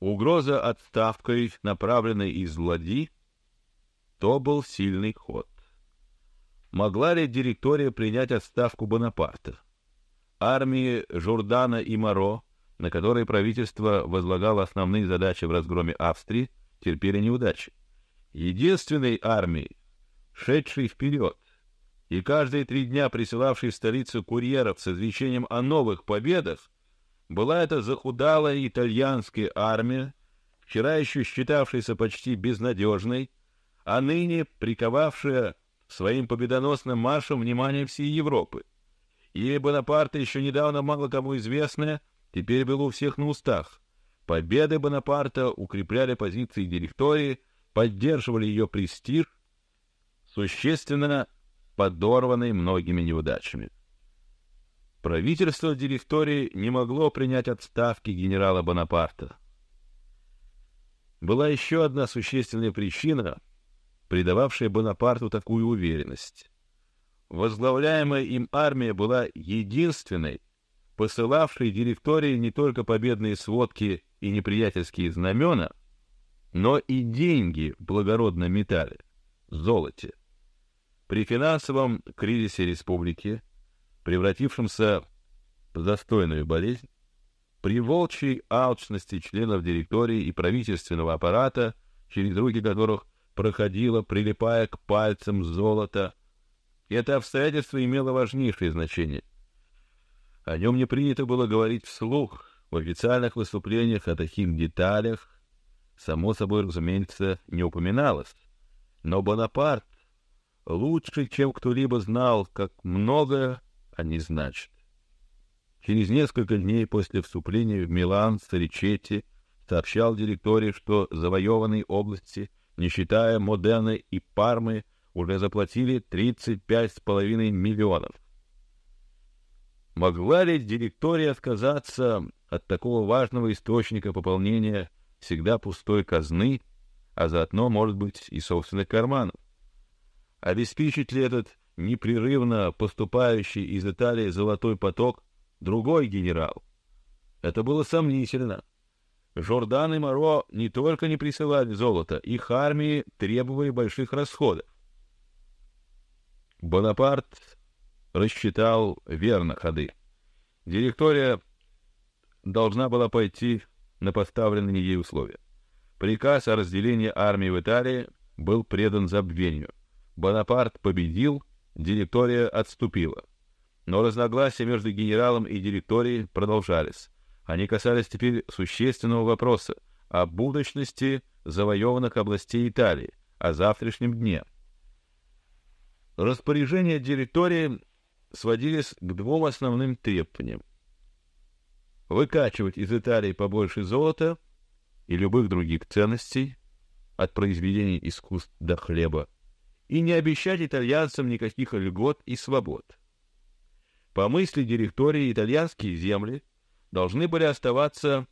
угроза отставкой, направленной из Влади, то был сильный ход. Могла ли директория принять отставку Бонапарта? Армии Журдана и Моро, на которые правительство возлагало основные задачи в разгроме Австрии, терпели неудачи. Единственной армией, шедшей вперед и каждые три дня присылавшей в столицу курьеров с извещением о новых победах, была эта захудалая итальянская армия, вчера еще считавшаяся почти безнадежной, а ныне приковавшая своим победоносным маршем внимание всей Европы. Имя Бонапарта еще недавно мало кому известное, теперь было у всех на устах. Победы Бонапарта укрепляли позиции директории, поддерживали ее престиж, существенно подорванный многими неудачами. Правительство директории не могло принять отставки генерала Бонапарта. Была еще одна существенная причина, придававшая Бонапарту такую уверенность. Возглавляемая им армия была единственной, посылавшей директории не только победные сводки и неприятельские знамена, но и деньги в благородном металле, золоте. При финансовом кризисе республики превратившемся в застойную болезнь, при волчьей алчности членов директории и правительственного аппарата, через руки которых проходило, прилипая к пальцам золото, это обстоятельство имело важнейшее значение. О нем не принято было говорить вслух в официальных выступлениях о таких деталях, само собой, разумеется, не упоминалось. Но Бонапарт лучше, чем кто-либо знал, как многое не значит. Через несколько дней после вступления в Милан Старичетти сообщал директории, что завоеванные области, не считая Модены и Пармы, уже заплатили тридцать пять с половиной миллионов. Могла ли директория отказаться от такого важного источника пополнения всегда пустой казны, а заодно, может быть, и собственных карманов? Обеспечить ли этот непрерывно поступающий из Италии золотой поток другой генерал. Это было сомнительно. Жордан и Моро не только не присылали золото, их армии требовали больших расходов. Бонапарт рассчитал верно ходы. Директория должна была пойти на поставленные ей условия. Приказ о разделении армии в Италии был предан забвению. Бонапарт победил директория отступила. Но разногласия между генералом и директорией продолжались. Они касались теперь существенного вопроса о будущности завоеванных областей Италии, о завтрашнем дне. Распоряжения директории сводились к двум основным требованиям: выкачивать из Италии побольше золота и любых других ценностей, от произведений искусств до хлеба, и не обещать итальянцам никаких льгот и свобод. По мысли директории итальянские земли должны были оставаться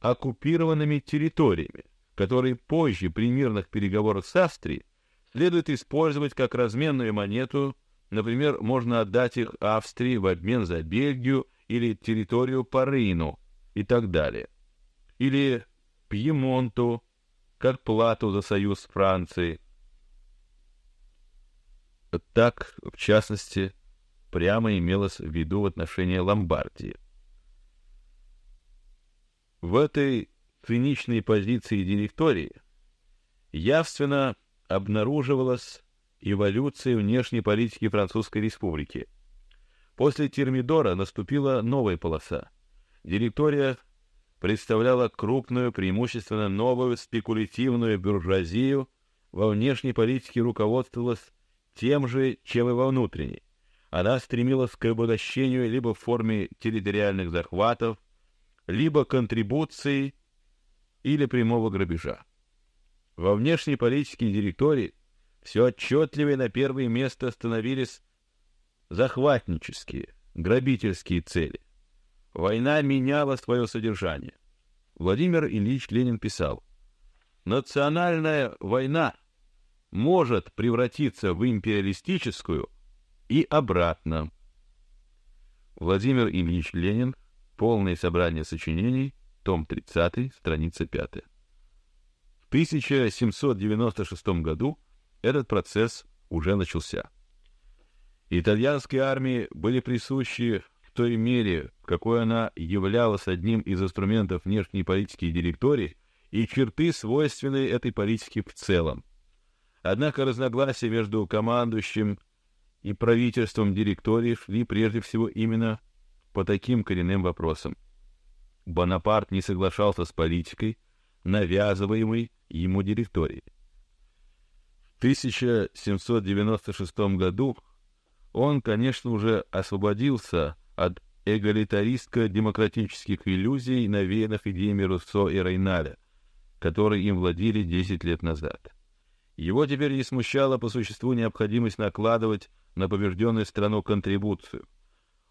оккупированными территориями, которые позже при мирных переговорах с Австрией следует использовать как разменную монету. Например, можно отдать их Австрии в обмен за Бельгию или территорию по Рейну и так далее, или Пьемонту как плату за союз с Францией так, в частности, прямо имелось в виду в отношении Ломбардии. В этой циничной позиции директории явственно обнаруживалась эволюция внешней политики Французской Республики. После Термидора наступила новая полоса. Директория представляла крупную, преимущественно новую спекулятивную бюржуазию, во внешней политике руководствовалась тем же, чем и во внутренней. Она стремилась к обогащению либо в форме территориальных захватов, либо контрибуций или прямого грабежа. Во внешней политике директории все отчетливее на первое место становились захватнические, грабительские цели. Война меняла свое содержание. Владимир Ильич Ленин писал: "Национальная война может превратиться в империалистическую и обратно. Владимир Ильич Ленин. Полное собрание сочинений. том 30, страница 5. В 1796 году этот процесс уже начался. Итальянской армии были присущи в той мере, какой она являлась одним из инструментов внешней политики директории, и черты, свойственные этой политике в целом. Однако разногласия между командующим и правительством директории шли прежде всего именно по таким коренным вопросам. Бонапарт не соглашался с политикой, навязываемой ему директорией. В 1796 году он, конечно, уже освободился от эгалитаристско-демократических иллюзий, навеянных идеями Руссо и Рейналя, которые им владели десять лет назад. Его теперь не смущала по существу необходимость накладывать на побежденную страну контрибуцию.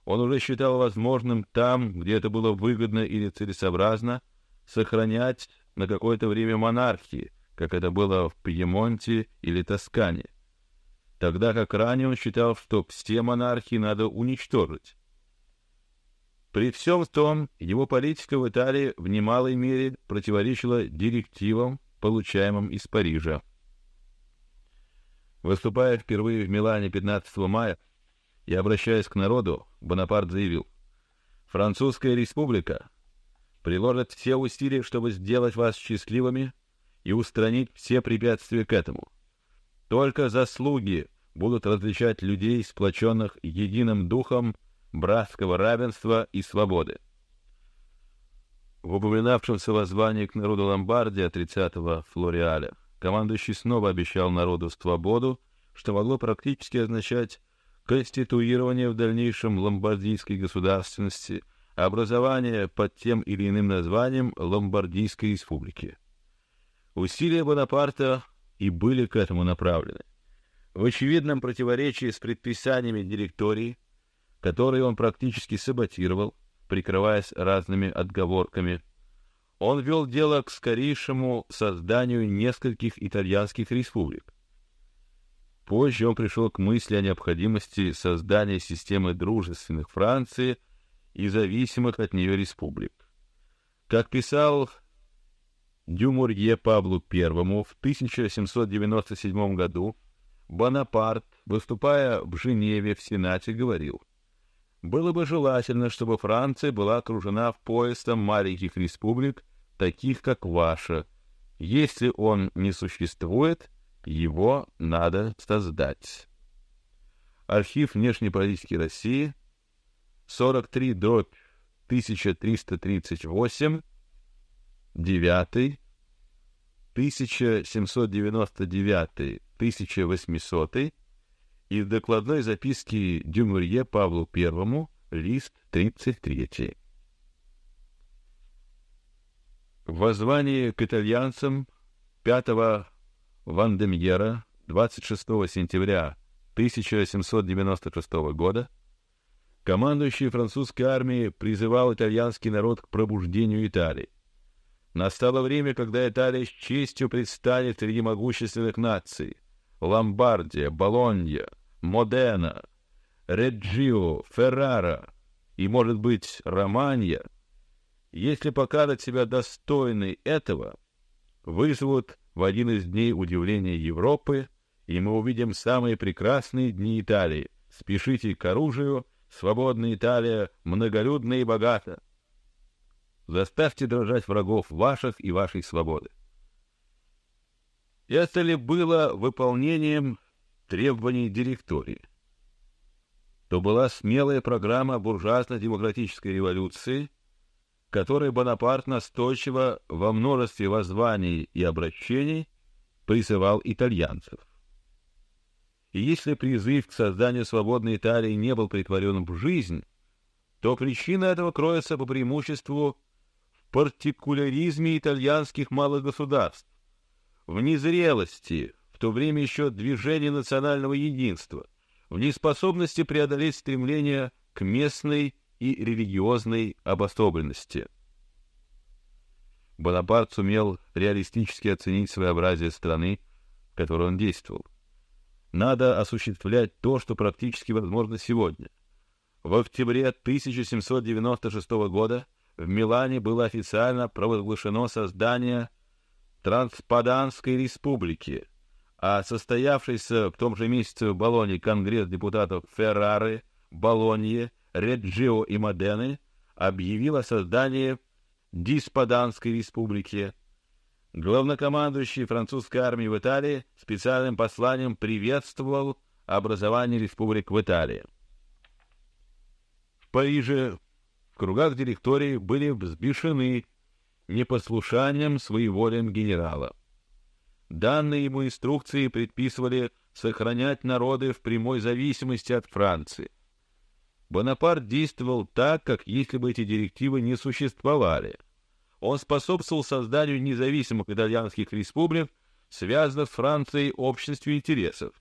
Он уже считал возможным там, где это было выгодно или целесообразно, сохранять на какое-то время монархии, как это было в Пьемонте или Тоскане, тогда как ранее он считал, что все монархии надо уничтожить. При всем том, его политика в Италии в немалой мере противоречила директивам, получаемым из Парижа. Выступая впервые в Милане 15 мая и обращаясь к народу, Бонапарт заявил: "Французская республика приложит все усилия, чтобы сделать вас счастливыми и устранить все препятствия к этому. Только заслуги будут различать людей, сплоченных единым духом братского равенства и свободы. В упоминавшемся воззвании к народу Ломбардии от 30-го Флориаля командующий снова обещал народу свободу, что могло практически означать конституирование в дальнейшем ломбардийской государственности, образование под тем или иным названием Ломбардийской республики. Усилия Бонапарта и были к этому направлены. В очевидном противоречии с предписаниями директории, которые он практически саботировал, прикрываясь разными отговорками, он вел дело к скорейшему созданию нескольких итальянских республик. Позже он пришел к мысли о необходимости создания системы дружественных Франции и зависимых от нее республик. Как писал Дюмурье Павлу I в 1797 году, Бонапарт, выступая в Женеве в Сенате, говорил: было бы желательно, чтобы Франция была окружена поясом маленьких республик, таких как ваша. Если он не существует, его надо создать. Архив внешней политики России, 43 дробь 1338, 9, 1799, 1800 из докладной записки Дюмурье Павлу I, лист 33. В воззвании к итальянцам 5 Вандемьера 26 сентября 1796 года командующий французской армией призывал итальянский народ к пробуждению Италии. Настало время, когда Италия с честью предстанет среди могущественных наций. Ломбардия, Болонья, Модена, Реджио, Феррара и, может быть, Романья, если покажут себя достойны этого, вызовут в один из дней удивления Европы, и мы увидим самые прекрасные дни Италии. Спешите к оружию, свободная Италия, многолюдная и богата. Заставьте дрожать врагов ваших и вашей свободы. Это ли было выполнением требований директории. То была смелая программа буржуазно-демократической революции, которой Бонапарт настойчиво во множестве воззваний и обращений призывал итальянцев. И если призыв к созданию свободной Италии не был притворен в жизнь, то причина этого кроется по преимуществу в партикуляризме итальянских малых государств, в незрелости, в то время еще движение национального единства, в неспособности преодолеть стремление к местной и религиозной обособленности. Бонапарт сумел реалистически оценить своеобразие страны, в которой он действовал. Надо осуществлять то, что практически возможно сегодня. В октябре 1796 года в Милане было официально провозглашено создание Транспаданской республики, а состоявшийся в том же месяце в Болонье Конгресс депутатов Феррары, Болонье, Реджио и Модены объявил о создании Диспаданской республики. Главнокомандующий французской армии в Италии специальным посланием приветствовал образование республик в Италии. В Париже в кругах директории были взбешены непослушанием своеволием генерала. Данные ему инструкции предписывали сохранять народы в прямой зависимости от Франции. Бонапарт действовал так, как если бы эти директивы не существовали. Он способствовал созданию независимых итальянских республик, связанных с Францией обществе интересов.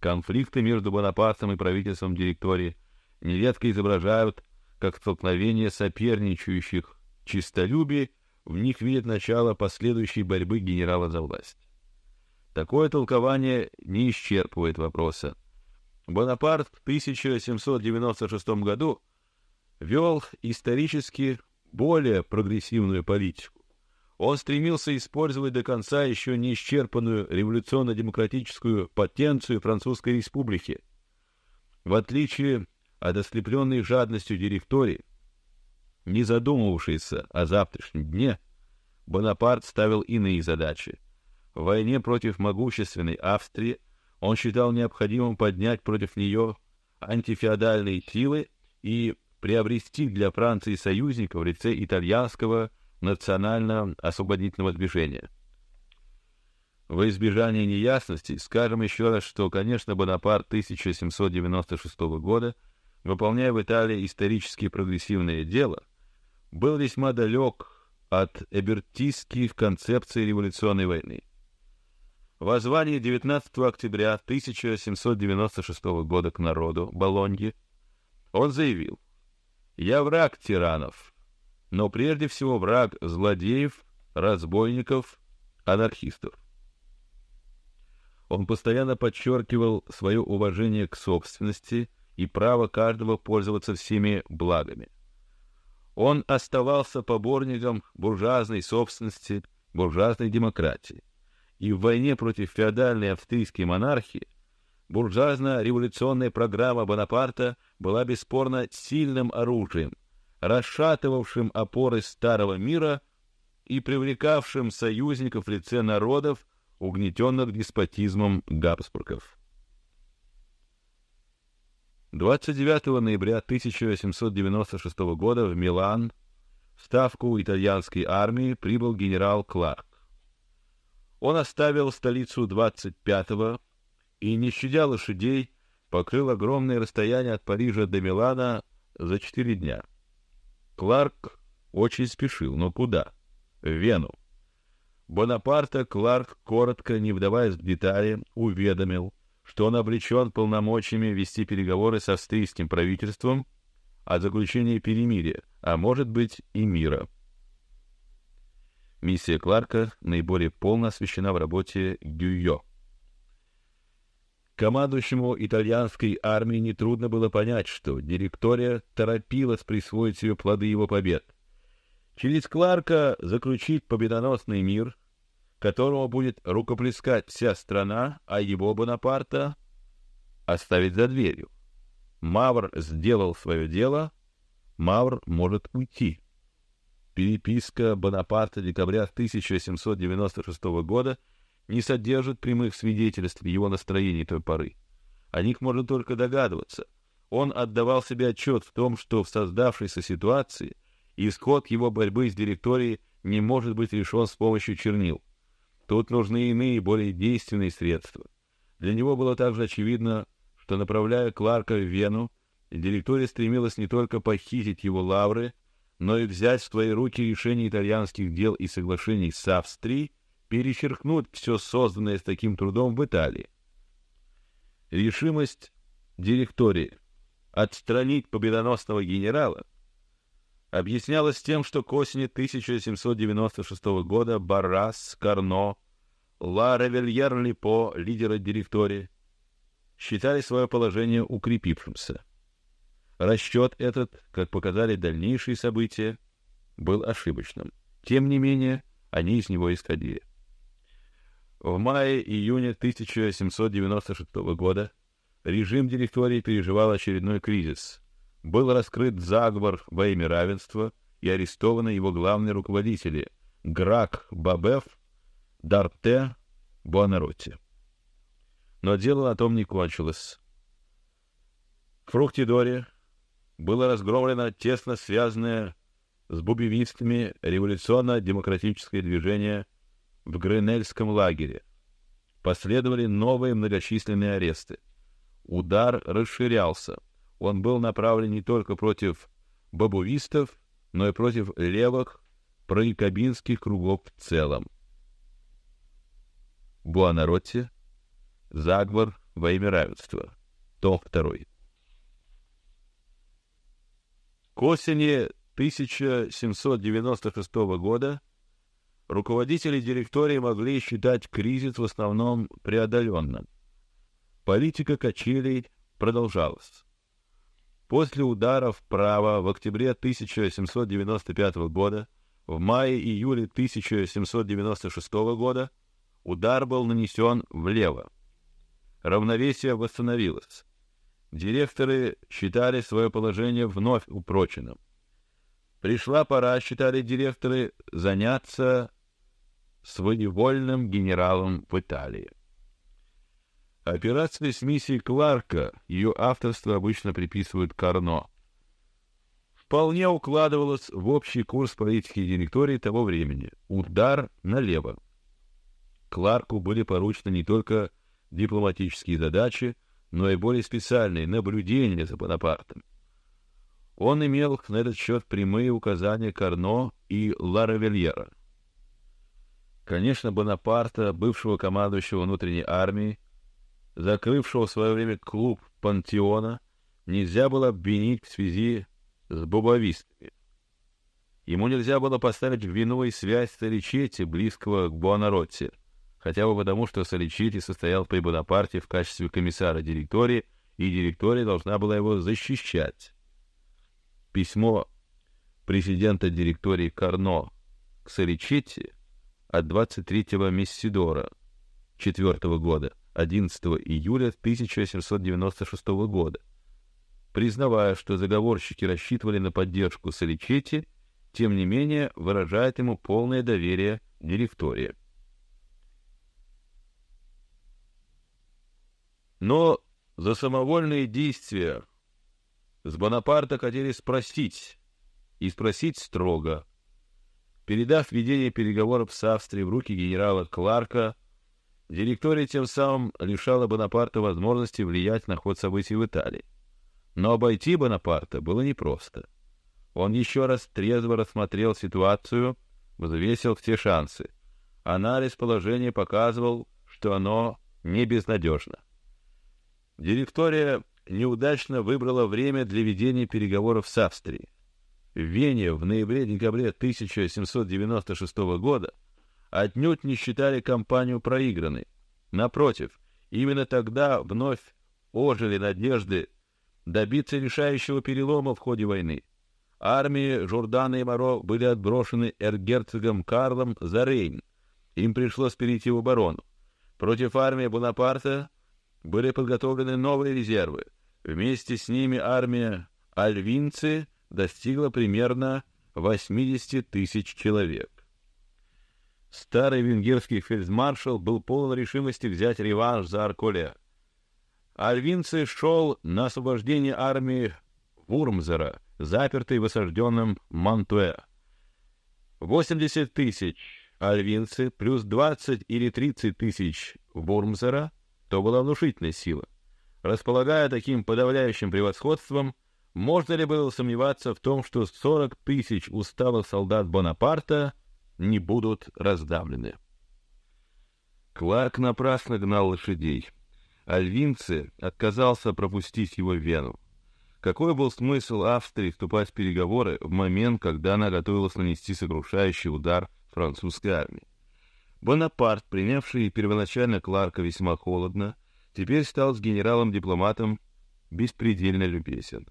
Конфликты между Бонапартом и правительством директории нередко изображают как столкновение соперничающих чистолюбий, в них видят начало последующей борьбы генерала за власть. Такое толкование не исчерпывает вопроса. Бонапарт в 1796 году вел исторически более прогрессивную политику. Он стремился использовать до конца еще не исчерпанную революционно-демократическую потенцию Французской Республики. В отличие от ослепленной жадностью директории, не задумывавшийся о завтрашнем дне, Бонапарт ставил иные задачи. В войне против могущественной Австрии он считал необходимым поднять против нее антифеодальные силы и приобрести для Франции союзника в лице итальянского национально-освободительного движения. Во избежание неясностей скажем еще раз, что, конечно, Бонапарт 1796 года, выполняя в Италии исторически прогрессивное дело, был весьма далек от эбертистских концепций революционной войны. В воззвании 19 октября 1796 года к народу Болоньи он заявил: "Я враг тиранов, но прежде всего враг злодеев, разбойников, анархистов". Он постоянно подчеркивал свое уважение к собственности и право каждого пользоваться всеми благами. Он оставался поборником буржуазной собственности, буржуазной демократии. И в войне против феодальной австрийской монархии буржуазно-революционная программа Бонапарта была бесспорно сильным оружием, расшатывавшим опоры старого мира и привлекавшим союзников в лице народов, угнетенных деспотизмом Габсбургов. 29 ноября 1796 года в Милан в ставку итальянской армии прибыл генерал Кларк. Он оставил столицу 25-го и, не щадя лошадей, покрыл огромное расстояние от Парижа до Милана за четыре дня. Кларк очень спешил, но куда? В Вену. Бонапарта Кларк коротко, не вдаваясь в детали, уведомил, что он облечен полномочиями вести переговоры с австрийским правительством о заключении перемирия, а может быть и мира. Миссия Кларка наиболее полно освещена в работе Гюйо. Командующему итальянской армией нетрудно было понять, что директория торопилась присвоить себе плоды его побед. Через Кларка заключить победоносный мир которому будет рукоплескать вся страна, а его Бонапарта оставить за дверью. Мавр сделал свое дело, Мавр может уйти. Переписка Бонапарта декабря 1796 года не содержит прямых свидетельств его настроений той поры. О них можно только догадываться. Он отдавал себе отчет в том, что в создавшейся ситуации исход его борьбы с директорией не может быть решен с помощью чернил. Тут нужны иные, более действенные средства. Для него было также очевидно, что направляя Кларка в Вену, директория стремилась не только похитить его лавры, но и взять в свои руки решение итальянских дел и соглашений с Австрией, перечеркнуть все созданное с таким трудом в Италии. Решимость директории отстранить победоносного генерала объяснялось тем, что к осени 1796 года Баррас, Карно, Ла Ревельер-Липо, лидеры директории, считали свое положение укрепившимся. Расчет этот, как показали дальнейшие события, был ошибочным. Тем не менее, они из него исходили. В мае-июне 1796 года режим директории переживал очередной кризис. Был раскрыт заговор во имя равенства и арестованы его главные руководители Грак Бабеф, Дарте, Буонаротти. Но дело на том не кончилось. Фруктидоре было разгромлено тесно связанное с бубивистами революционно-демократическое движение в Гренельском лагере. Последовали новые многочисленные аресты. Удар расширялся. Он был направлен не только против бабуистов, но и против левых проекабинских кругов в целом. Буонаротти. Заговор во имя равенства. Том 2. К осени 1796 года руководители директории могли считать кризис в основном преодоленным. Политика качелей продолжалась. После удара вправо в октябре 1795 года, в мае-июле 1796 года удар был нанесен влево. Равновесие восстановилось. Директоры считали свое положение вновь упроченным. Пришла пора, считали директоры, заняться своевольным генералом в Италии. Операция с миссией Кларка, ее авторство обычно приписывают Карно, вполне укладывалась в общий курс политики директории того времени. Удар налево. Кларку были поручены не только дипломатические задачи, но и более специальные наблюдения за Бонапартом. Он имел на этот счет прямые указания Карно и Ларавельера. Конечно, Бонапарта, бывшего командующего внутренней армией, закрывшего в свое время клуб Пантеона, нельзя было обвинить в связи с бобовистами. Ему нельзя было поставить в вину и связь Соличетти, близкого к Буонаротти, хотя бы потому, что Соличетти состоял при Бонапарте в качестве комиссара директории, и директория должна была его защищать. Письмо президента директории Карно к Соличетти от 23 Мессидора 4 года, 11 июля 1796 года, признавая, что заговорщики рассчитывали на поддержку Соличетти, тем не менее выражает ему полное доверие директории. Но за самовольные действия с Бонапарта хотели спросить, и спросить строго. Передав ведение переговоров с Австрией в руки генерала Кларка, директория тем самым лишала Бонапарта возможности влиять на ход событий в Италии. Но обойти Бонапарта было непросто. Он еще раз трезво рассмотрел ситуацию, взвесил все шансы. Анализ положения показывал, что оно не безнадежно. Директория неудачно выбрала время для ведения переговоров с Австрией. В Вене в ноябре-декабре 1796 года отнюдь не считали кампанию проигранной. Напротив, именно тогда вновь ожили надежды добиться решающего перелома в ходе войны. Армии Журдана и Моро были отброшены эргерцогом Карлом за Рейн. Им пришлось перейти в оборону. Против армии Бонапарта были подготовлены новые резервы. Вместе с ними армия альвинцы достигла примерно 80 тысяч человек. Старый венгерский фельдмаршал был полон решимости взять реванш за Арколе. Альвинцы шел на освобождение армии Вурмзера, запертой в осажденном Мантуэ. 80 тысяч альвинцы плюс 20 или 30 тысяч Вурмзера — то была внушительная сила. Располагая таким подавляющим превосходством, можно ли было сомневаться в том, что 40 тысяч усталых солдат Бонапарта не будут раздавлены? Кларк напрасно гнал лошадей. Альвинцы отказался пропустить его в Вену. Какой был смысл Австрии вступать в переговоры в момент, когда она готовилась нанести сокрушающий удар французской армии? Бонапарт, принявший первоначально Кларка весьма холодно, теперь стал с генералом-дипломатом беспредельно любезен.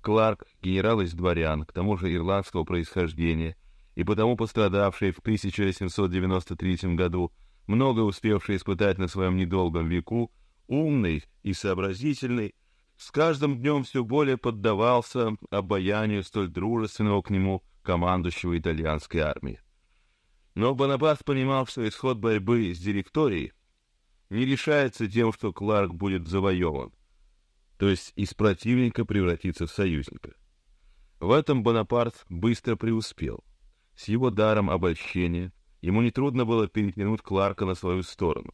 Кларк, генерал из дворян, к тому же ирландского происхождения, и потому пострадавший в 1793 году, много успевший испытать на своем недолгом веку, умный и сообразительный, с каждым днем все более поддавался обаянию столь дружественного к нему командующего итальянской армией. Но Бонапарт понимал, что исход борьбы с директорией не решается тем, что Кларк будет завоеван, то есть из противника превратится в союзника. В этом Бонапарт быстро преуспел. С его даром обольщения ему нетрудно было перетянуть Кларка на свою сторону.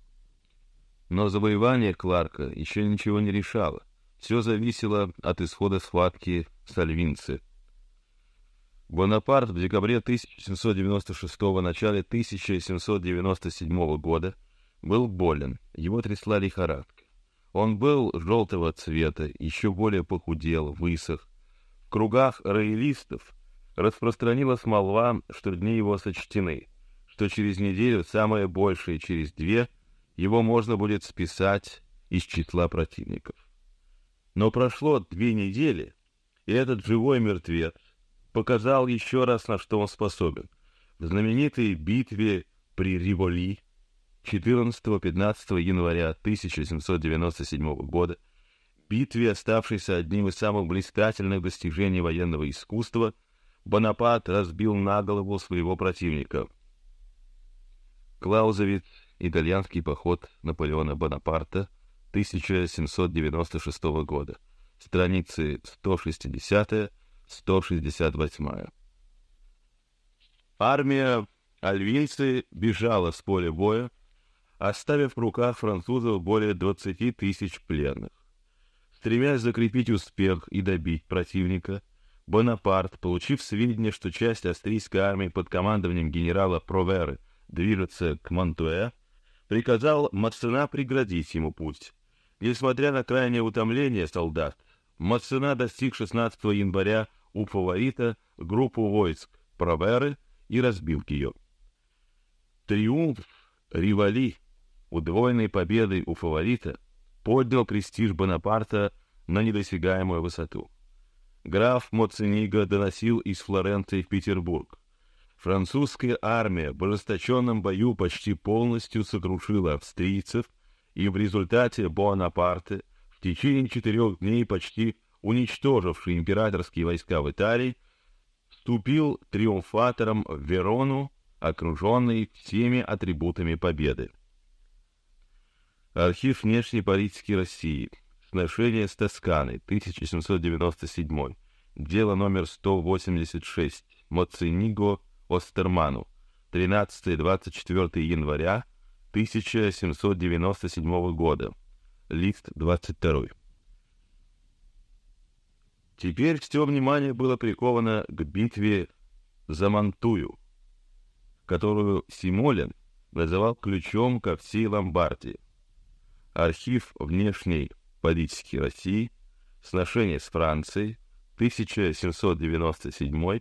Но завоевание Кларка еще ничего не решало. Все зависело от исхода схватки с Альвинце. Бонапарт в декабре 1796 начале 1797 года был болен, его трясла лихорадка. Он был желтого цвета, еще более похудел, высох. В кругах роялистов распространилась молва, что дни его сочтены, что через неделю, самое большее через две, его можно будет списать из числа противников. Но прошло две недели, и этот живой мертвец показал еще раз, на что он способен. В знаменитой битве при Риволи 14-15 января 1797 года, битве, оставшейся одним из самых блистательных достижений военного искусства, Бонапарт разбил на голову своего противника. Клаузовиц «Итальянский поход Наполеона Бонапарта» 1796 года, страницы 160-168. Армия альвийцы бежала с поля боя, оставив в руках французов более 20 тысяч пленных. Стремясь закрепить успех и добить противника, Бонапарт, получив сведения, что часть австрийской армии под командованием генерала Проверы движется к Монтуэ, приказал Мацена преградить ему путь. Несмотря на крайнее утомление солдат, Мацена достиг 16 января у фаворита группу войск Проверы и разбил ее. Триумф Ривали удвоенной победой у фаворита поднял престиж Бонапарта на недосягаемую высоту. Граф Моцениго доносил из Флоренции в Петербург. Французская армия в ожесточенном бою почти полностью сокрушила австрийцев, и в результате Бонапарте в течение четырех дней почти уничтоживший императорские войска в Италии, вступил триумфатором в Верону, окруженный всеми атрибутами победы. Архив внешней политики России. Сношение с Тосканой, 1797. Дело номер 186. Моцениго Остерману. 13-24 января 1797 года. Лист 22. Теперь все внимание было приковано к битве за Мантую, которую Симолин называл ключом ко всей Ломбардии. Архив внешней политики России, сношение с Францией, 1797,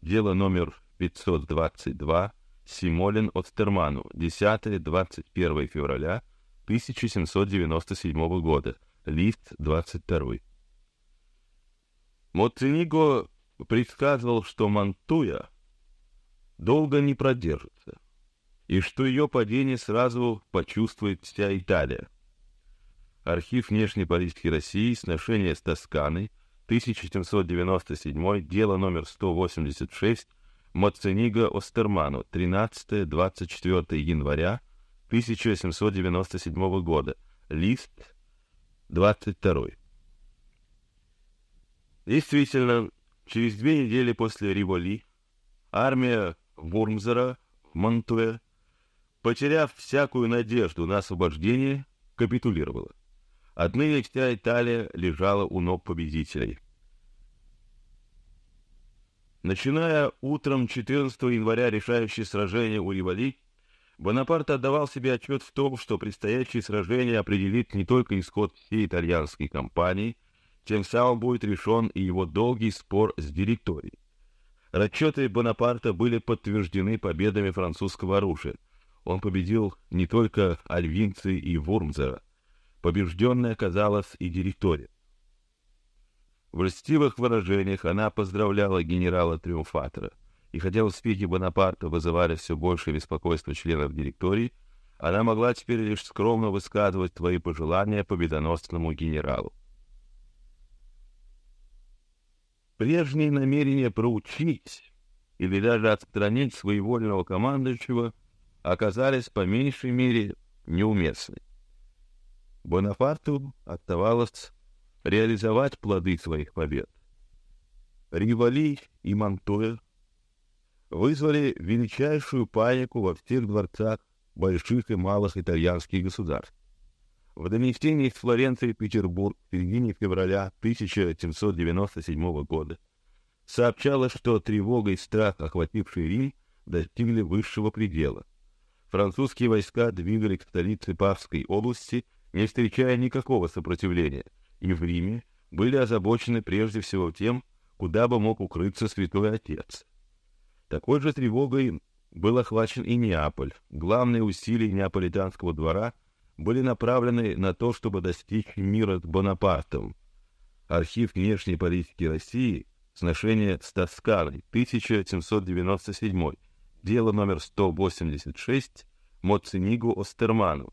дело номер 522, Симолин от Терману, 10-21 февраля 1797 года, лист 22. Моцениго предсказывал, что Мантуя долго не продержится, и что ее падение сразу почувствует вся Италия. Архив внешней политики России, сношение с Тосканой, 1797, дело номер 186, Моцениго Остерману, 13-24 января 1797 года, лист 22. Действительно, через две недели после Риволи армия Вурмзера в Монтуэ, потеряв всякую надежду на освобождение, капитулировала. Отныне вся Италия лежала у ног победителей. Начиная утром 14 января решающее сражение у Ривали, Бонапарт отдавал себе отчет в том, что предстоящее сражение определит не только исход всей итальянской кампании, тем самым будет решен и его долгий спор с директорией. Расчеты Бонапарта были подтверждены победами французского оружия. Он победил не только Альвинцы и Вурмзера, побежденной оказалась и директория. В льстивых выражениях она поздравляла генерала-триумфатора, и хотя успехи Бонапарта вызывали все большее беспокойство членов директории, она могла теперь лишь скромно высказывать свои пожелания победоносному генералу. Прежние намерения проучить или даже отстранить своевольного командующего оказались по меньшей мере неуместны. Бонапарту оставалось реализовать плоды своих побед. Ривали и Монтуэр вызвали величайшую панику во всех дворцах больших и малых итальянских государств. В донесении из Флоренции в Петербург в середине февраля 1797 года сообщалось, что тревога и страх, охватившие Рим, достигли высшего предела. Французские войска двигались к столице Павской области, не встречая никакого сопротивления, и в Риме были озабочены прежде всего тем, куда бы мог укрыться святой отец. Такой же тревогой был охвачен и Неаполь. Главные усилия неаполитанского двора были направлены на то, чтобы достичь мира с Бонапартом. Архив внешней политики России, сношение с Тосканой, 1797, дело номер 186, Моцинигу Остерману,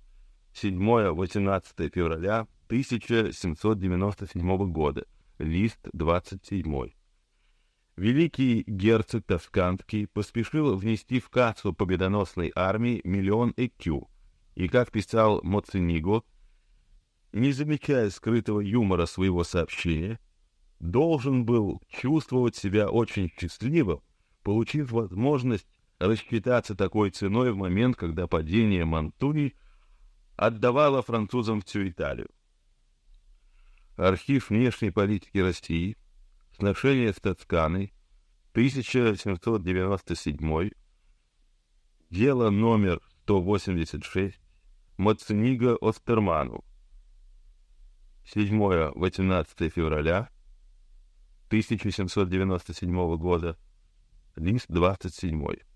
7-18 февраля 1797 года, лист 27. Великий герцог Тосканский поспешил внести в кассу победоносной армии миллион экю, и, как писал Моцениго, не замечая скрытого юмора своего сообщения, должен был чувствовать себя очень счастливым, получив возможность рассчитаться такой ценой в момент, когда падение Мантуни отдавало французам всю Италию. Архив внешней политики России, сношение с Тосканой, 1797, дело номер 186, Маценига Остерману, 7-18 февраля 1797 года, лист 27.